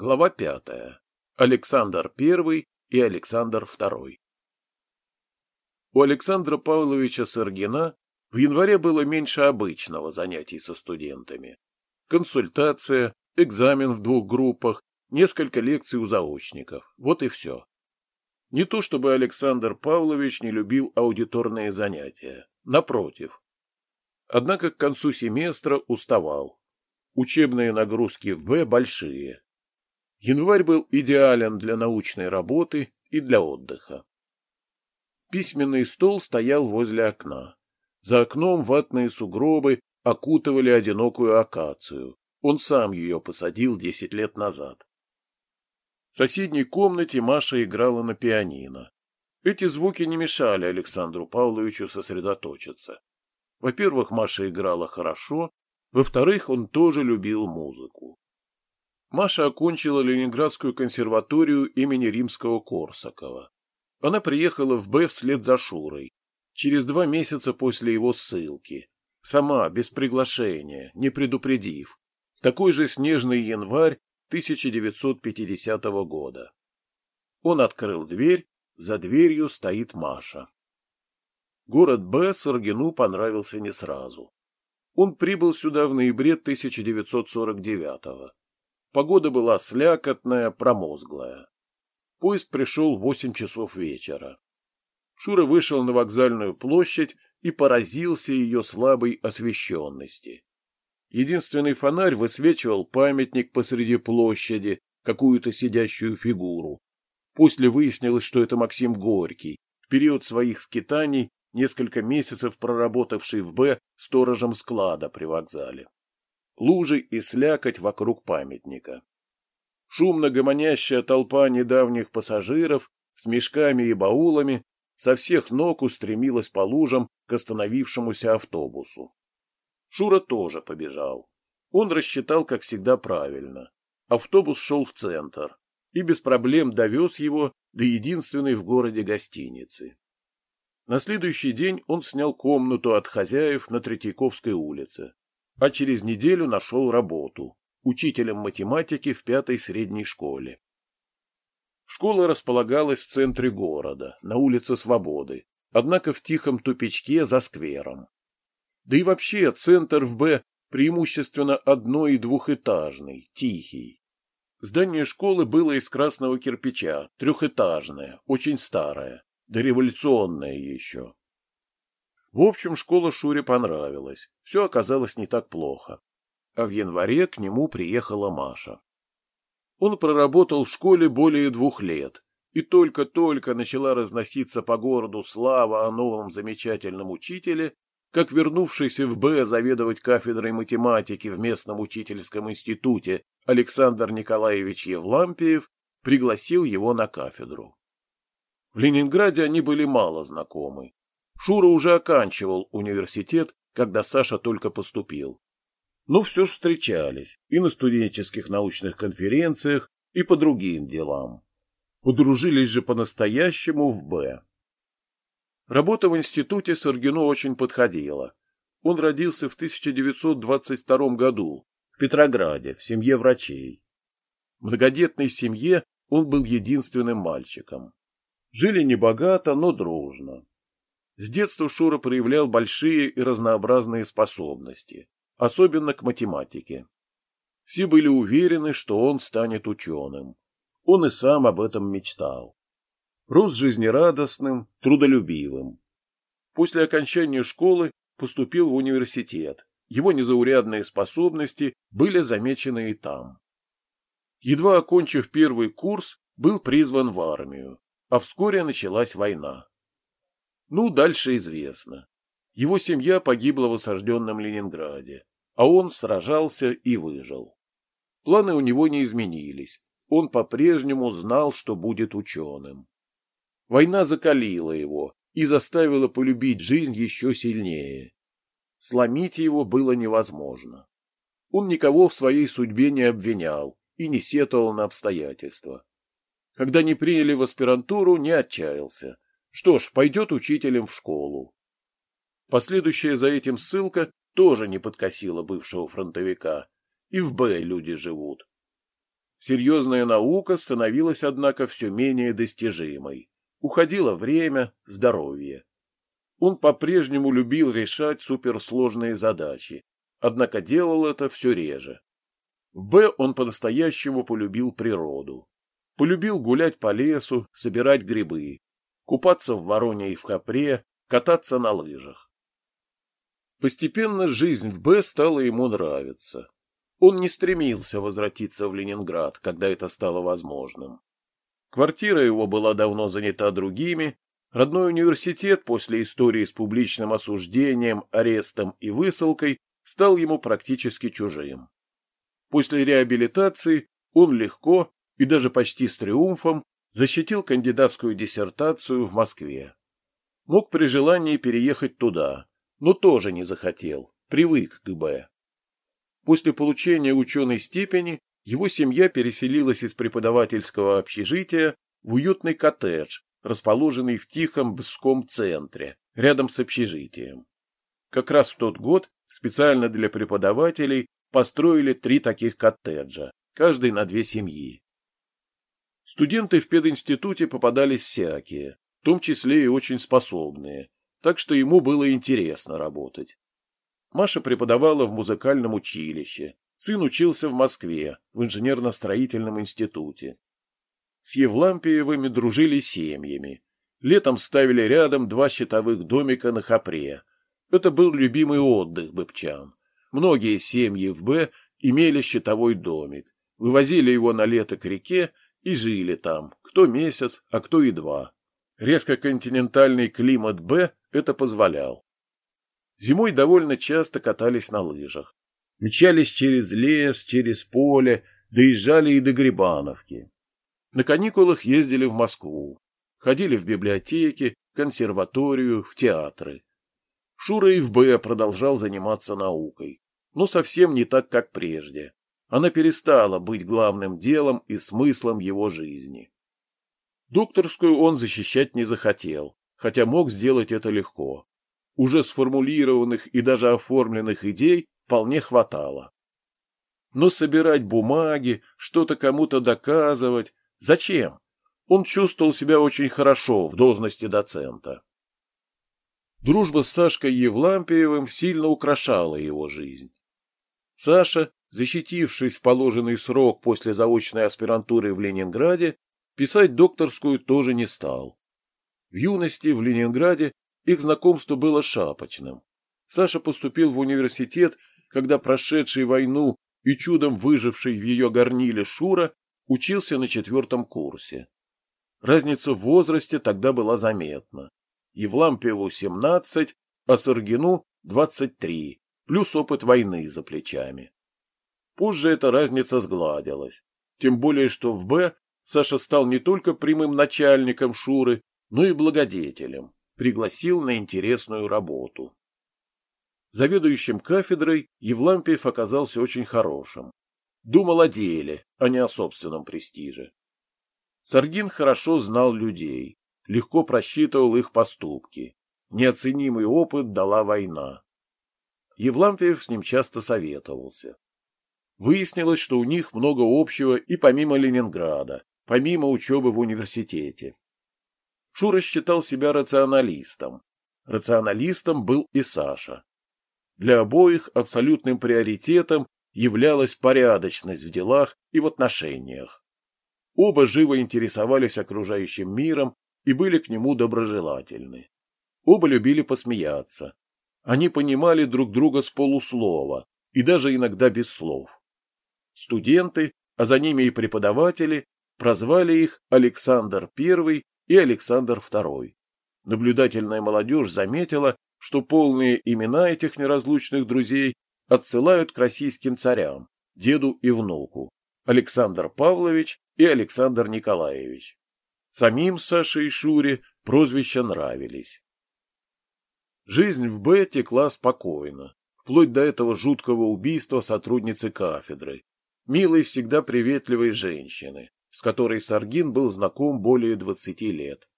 Глава пятая. Александр I и Александр II. У Александра Павловича Саргина в январе было меньше обычного занятий со студентами. Консультация, экзамен в двух группах, несколько лекций у заочников. Вот и все. Не то чтобы Александр Павлович не любил аудиторные занятия. Напротив. Однако к концу семестра уставал. Учебные нагрузки в Б большие. Январь был идеален для научной работы и для отдыха. Письменный стол стоял возле окна. За окном ватные сугробы окутывали одинокую акацию. Он сам ее посадил десять лет назад. В соседней комнате Маша играла на пианино. Эти звуки не мешали Александру Павловичу сосредоточиться. Во-первых, Маша играла хорошо, во-вторых, он тоже любил музыку. Маша окончила Ленинградскую консерваторию имени Римского-Корсакова. Она приехала в Б вслед за Шурой, через два месяца после его ссылки. Сама, без приглашения, не предупредив. В такой же снежный январь 1950 года. Он открыл дверь, за дверью стоит Маша. Город Б Саргину понравился не сразу. Он прибыл сюда в ноябре 1949 -го. Погода была слякотная, промозглая. Поезд пришел в восемь часов вечера. Шура вышел на вокзальную площадь и поразился ее слабой освещенности. Единственный фонарь высвечивал памятник посреди площади, какую-то сидящую фигуру. После выяснилось, что это Максим Горький, в период своих скитаний несколько месяцев проработавший в Б сторожем склада при вокзале лужи и слякоть вокруг памятника. Шумно гомонящая толпа недавних пассажиров с мешками и баулами со всех ног устремилась по лужам к остановившемуся автобусу. Шура тоже побежал. Он рассчитал, как всегда, правильно. Автобус шел в центр и без проблем довез его до единственной в городе гостиницы. На следующий день он снял комнату от хозяев на Третьяковской улице а через неделю нашел работу учителем математики в пятой средней школе. Школа располагалась в центре города, на улице Свободы, однако в тихом тупичке за сквером. Да и вообще центр в Б преимущественно одно- и двухэтажный, тихий. Здание школы было из красного кирпича, трехэтажное, очень старое, дореволюционное еще. В общем, школа Шуре понравилась. Все оказалось не так плохо. А в январе к нему приехала Маша. Он проработал в школе более двух лет, и только-только начала разноситься по городу слава о новом замечательном учителе, как вернувшийся в Б заведовать кафедрой математики в местном учительском институте Александр Николаевич Евлампиев пригласил его на кафедру. В Ленинграде они были мало знакомы. Шура уже оканчивал университет, когда Саша только поступил. Но все же встречались и на студенческих научных конференциях, и по другим делам. Подружились же по-настоящему в Б. Работа в институте Саргину очень подходила. Он родился в 1922 году в Петрограде, в семье врачей. В многодетной семье он был единственным мальчиком. Жили небогато, но дружно. С детства Шура проявлял большие и разнообразные способности, особенно к математике. Все были уверены, что он станет ученым. Он и сам об этом мечтал. Рос жизнерадостным, трудолюбивым. После окончания школы поступил в университет. Его незаурядные способности были замечены и там. Едва окончив первый курс, был призван в армию, а вскоре началась война. Ну, дальше известно. Его семья погибла в осажденном Ленинграде, а он сражался и выжил. Планы у него не изменились. Он по-прежнему знал, что будет ученым. Война закалила его и заставила полюбить жизнь еще сильнее. Сломить его было невозможно. Он никого в своей судьбе не обвинял и не сетовал на обстоятельства. Когда не приняли в аспирантуру, не отчаялся что ж, пойдет учителем в школу. Последующая за этим ссылка тоже не подкосила бывшего фронтовика. И в Б люди живут. Серьезная наука становилась, однако, все менее достижимой. Уходило время, здоровье. Он по-прежнему любил решать суперсложные задачи, однако делал это все реже. В Б он по-настоящему полюбил природу. Полюбил гулять по лесу, собирать грибы, купаться в Вороне и в Капре, кататься на лыжах. Постепенно жизнь в Б стала ему нравиться. Он не стремился возвратиться в Ленинград, когда это стало возможным. Квартира его была давно занята другими, родной университет после истории с публичным осуждением, арестом и высылкой стал ему практически чужим. После реабилитации он легко и даже почти с триумфом защитил кандидатскую диссертацию в Москве. Мог при желании переехать туда, но тоже не захотел, привык к Б. После получения ученой степени его семья переселилась из преподавательского общежития в уютный коттедж, расположенный в тихом Бском центре, рядом с общежитием. Как раз в тот год специально для преподавателей построили три таких коттеджа, каждый на две семьи. Студенты в пединституте попадались всякие, в том числе и очень способные, так что ему было интересно работать. Маша преподавала в музыкальном училище, сын учился в Москве, в инженерно-строительном институте. С Евлампиевыми дружили семьями. Летом ставили рядом два щитовых домика на Хапре. Это был любимый отдых быбчан. Многие семьи в Б имели щитовой домик, вывозили его на лето к реке и жили там, кто месяц, а кто и два. Резко континентальный климат Б это позволял. Зимой довольно часто катались на лыжах. Мчались через лес, через поле, доезжали и до Грибановки. На каникулах ездили в Москву. Ходили в библиотеки, консерваторию, в театры. Шура и в Б продолжал заниматься наукой, но совсем не так, как прежде. Она перестала быть главным делом и смыслом его жизни. Докторскую он защищать не захотел, хотя мог сделать это легко. Уже сформулированных и даже оформленных идей вполне хватало. Но собирать бумаги, что-то кому-то доказывать, зачем? Он чувствовал себя очень хорошо в должности доцента. Дружба с Сашкой Евлампиевым сильно украшала его жизнь. Саша защитившись в положенный срок после заочной аспирантуры в Ленинграде, писать докторскую тоже не стал. В юности в Ленинграде их знакомство было шапочным. Саша поступил в университет, когда прошедший войну и чудом выживший в ее горниле Шура учился на четвертом курсе. Разница в возрасте тогда была заметна. Евлампиеву 17, а Саргину 23, плюс опыт войны за плечами. Позже эта разница сгладилась. Тем более, что в «Б» Саша стал не только прямым начальником Шуры, но и благодетелем, пригласил на интересную работу. Заведующим кафедрой Евлампиев оказался очень хорошим. Думал о деле, а не о собственном престиже. Саргин хорошо знал людей, легко просчитывал их поступки. Неоценимый опыт дала война. Евлампиев с ним часто советовался. Выяснилось, что у них много общего и помимо Ленинграда, помимо учебы в университете. Шура считал себя рационалистом. Рационалистом был и Саша. Для обоих абсолютным приоритетом являлась порядочность в делах и в отношениях. Оба живо интересовались окружающим миром и были к нему доброжелательны. Оба любили посмеяться. Они понимали друг друга с полуслова и даже иногда без слов. Студенты, а за ними и преподаватели, прозвали их Александр I и Александр II. Наблюдательная молодежь заметила, что полные имена этих неразлучных друзей отсылают к российским царям, деду и внуку, Александр Павлович и Александр Николаевич. Самим Саше и Шуре прозвища нравились. Жизнь в Б текла спокойно, вплоть до этого жуткого убийства сотрудницы кафедры, милой, всегда приветливой женщины, с которой Саргин был знаком более двадцати лет.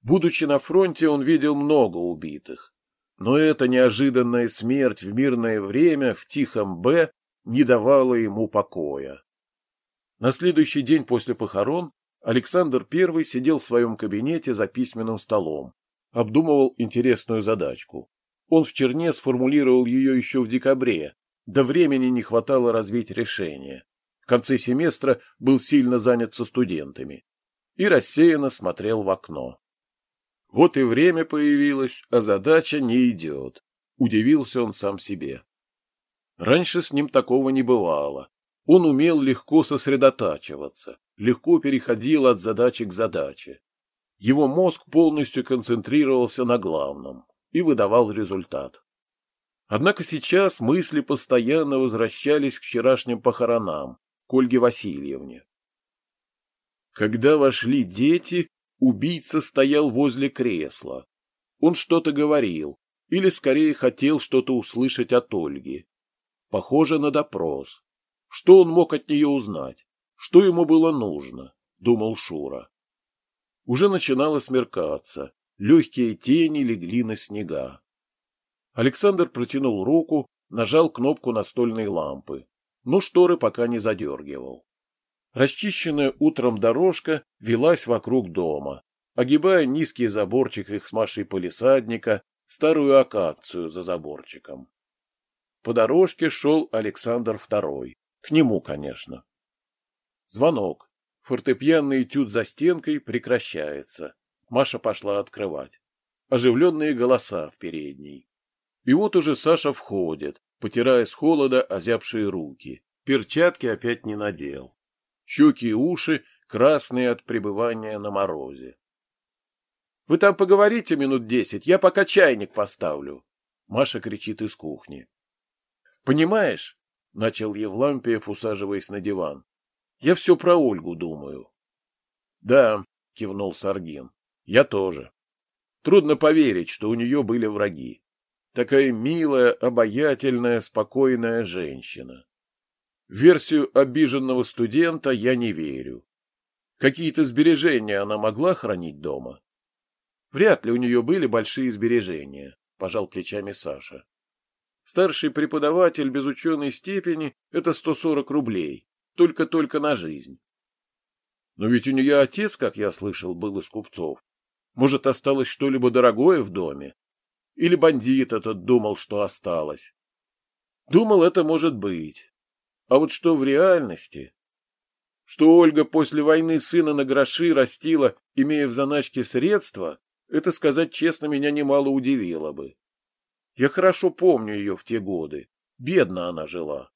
Будучи на фронте, он видел много убитых, но эта неожиданная смерть в мирное время в тихом Б не давала ему покоя. На следующий день после похорон Александр I сидел в своем кабинете за письменным столом, обдумывал интересную задачку. Он в черне сформулировал ее еще в декабре, да времени не хватало развить решение. В конце семестра был сильно занят со студентами и рассеянно смотрел в окно. Вот и время появилось, а задача не идет. Удивился он сам себе. Раньше с ним такого не бывало. Он умел легко сосредотачиваться, легко переходил от задачи к задаче. Его мозг полностью концентрировался на главном и выдавал результат. Однако сейчас мысли постоянно возвращались к вчерашним похоронам, к Ольге Васильевне. Когда вошли дети, убийца стоял возле кресла. Он что-то говорил, или скорее хотел что-то услышать от Ольги. Похоже на допрос. Что он мог от нее узнать? Что ему было нужно? Думал Шура. Уже начинало смеркаться. Легкие тени легли на снега. Александр протянул руку, нажал кнопку настольной лампы, но шторы пока не задергивал. Расчищенная утром дорожка велась вокруг дома, огибая низкий заборчик их с Машей полисадника, старую акацию за заборчиком. По дорожке шел Александр II. К нему, конечно. Звонок. Фортепианный этюд за стенкой прекращается. Маша пошла открывать. Оживленные голоса в передней. И вот уже Саша входит, потирая с холода озябшие руки. Перчатки опять не надел. Щеки и уши красные от пребывания на морозе. — Вы там поговорите минут десять, я пока чайник поставлю. Маша кричит из кухни. — Понимаешь, — начал Евлампиев, усаживаясь на диван, — я все про Ольгу думаю. — Да, — кивнул Саргин, — я тоже. Трудно поверить, что у нее были враги. Такая милая, обаятельная, спокойная женщина. В версию обиженного студента я не верю. Какие-то сбережения она могла хранить дома? Вряд ли у нее были большие сбережения, пожал плечами Саша. Старший преподаватель без ученой степени — это 140 рублей, только-только на жизнь. Но ведь у нее отец, как я слышал, был из купцов. Может, осталось что-либо дорогое в доме? Или бандит этот думал, что осталось? Думал, это может быть. А вот что в реальности? Что Ольга после войны сына на гроши растила, имея в заначке средства, это, сказать честно, меня немало удивило бы. Я хорошо помню ее в те годы. Бедно она жила.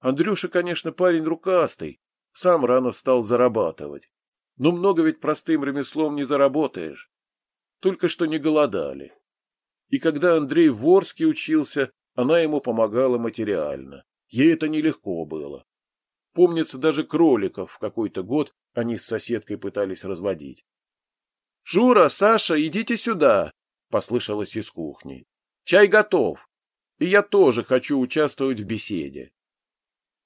Андрюша, конечно, парень рукастый, сам рано стал зарабатывать. Но много ведь простым ремеслом не заработаешь. Только что не голодали. И когда Андрей в Ворске учился, она ему помогала материально. Ей это нелегко было. Помнится, даже кроликов в какой-то год они с соседкой пытались разводить. — Шура, Саша, идите сюда! — послышалось из кухни. — Чай готов, и я тоже хочу участвовать в беседе.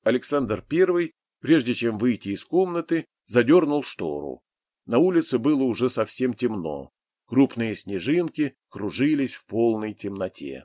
Александр I, прежде чем выйти из комнаты, задернул штору. На улице было уже совсем темно. Крупные снежинки кружились в полной темноте.